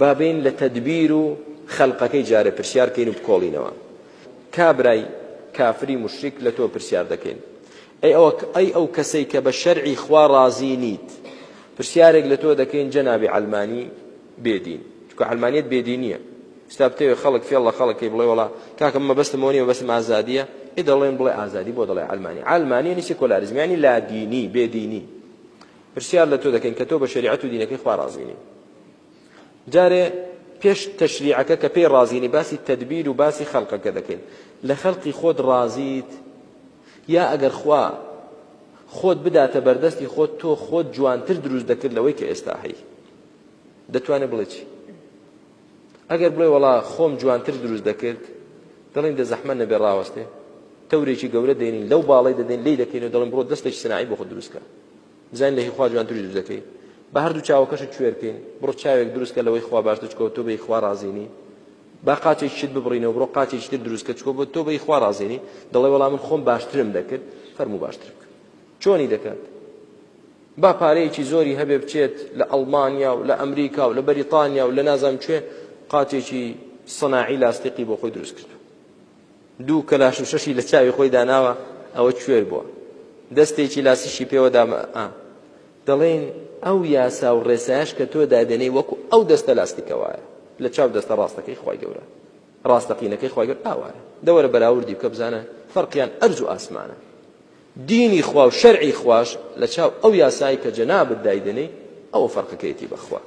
با بێین لە تەدبیر و خەلقەکەی جارێ پرسیار کەین و بکۆڵینەوە کابرای کافری مشریک لە تۆ پرسیار دەکەین ئەی ئەو ئەی ئەو کەسەی کە بە شەرعی خوا ڕازی نیت پرسیارێک لە تۆ دەکەین جەنابی ئەلمانی بێدین چکە ئەلمانیت بێدینیە ستا بتەوێ خەڵک فێڵ لە خەڵکی بڵێ وڵا کاکەم مەبەستم نیە بەسم ئازادیە ئێ دەڵێن بڵێ ئازادی بۆ دەڵێ ئەلمانی ئەلمانی نیسی کۆلاریزمیانی لادینی بێدینی پرسیار لە تۆ دەکەین کە تۆ بە شەریعەت و دینەکەی خوا ڕازی نی. جارێ پێش تەشریعەکە کە پێی ڕازی نی باسی تەدبیر و باسی خەلقەکە دەکەین. لە خەلقی خۆت ڕازیت؟ یا ئەگەر خوا خۆت بداتە بەردەستی خۆت تۆ خۆت جوانتر دروست دەکرد لەوەی کە ئێستا هەی؟ دەتوانێ بڵێ چی؟ ئەگەر بڵێ وەڵا خۆم جوانتر دروست دەکرد دەڵێن دە زەحمە نەبێ ڕاوەستێ تەورێکی گەورە دێنین لەو باڵی دەدەین لی دەکەین و دەڵێن بڕۆ دەستێکی سناعی بۆ خۆ دروستکە بزانین لە هی خوا جوانتری دروست دەکەی بە هەردوو چاوەکەشت کوێرکەین بڕۆ چاوێک دروستکە لەوەی خوا باشتر چکەوە تۆ بەی خوا ڕازینی با قاچێک شت ببڕینەوە بڕۆ قاچێک شتر دروستکە چکۆ بۆ تۆ بەی خوا ڕازینی دەڵێ وەڵام من خۆم باشترم دەکرد فەرمو باشتر بکە چۆنی دەکات با پارەیەکی زۆری هەبێ بچێت لە ئەڵمانیا و لە ئەمریکا و لە بەریتانیا و لە نازام کوێ قاتێکی سەناعی لاستیقی بۆ خۆی دروست کردو دوو کەلاش و شەشی لە چاوی خۆی داناوە ئەوە کوێر بووە دەستێکی لاسیشی پێوە دامە ئا دەڵێن ئەو یاسا و ڕێسایش کە تۆ دادێنەی وەکو ئەو دەستە لاستیکە وایە لە چاو دەستە ڕاستەکەی خی گەورە ڕاستەقینەکەی خی گەور ئاوایە دەوەرە بەراوردی بکە بزانە فەرقیان ئەرز و ئاسمانە دینی خوا و شەرعی خواش لە چاو ئەو یاسایەی کە جەنابت دایدەنێی ئەوە فەرقەکەیەتی بە خوا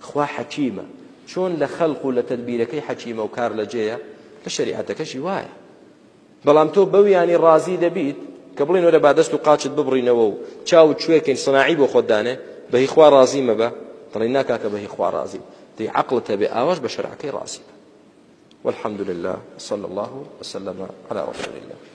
خوا حەکیمە چۆن لە خەلق و لە تەدبیرەکەی حەکیمە و کار لە جێیە لە شەریعەتەکەشی وایە بەڵام تۆ بەو یانی ڕازی دەبیت کە بڵین وەرە با دەست و قاچت ببڕینەوە و چاو چوێکین سناعی بۆ خۆت دانێ بەهی خوا ڕازی مەبە دڵی ناکاکە بەهی خوا ڕازی دی عقلت هەبێ ئاواش بە شەرعەکەی ڕازی والحمد لله صلى الله وسلم على رسول الله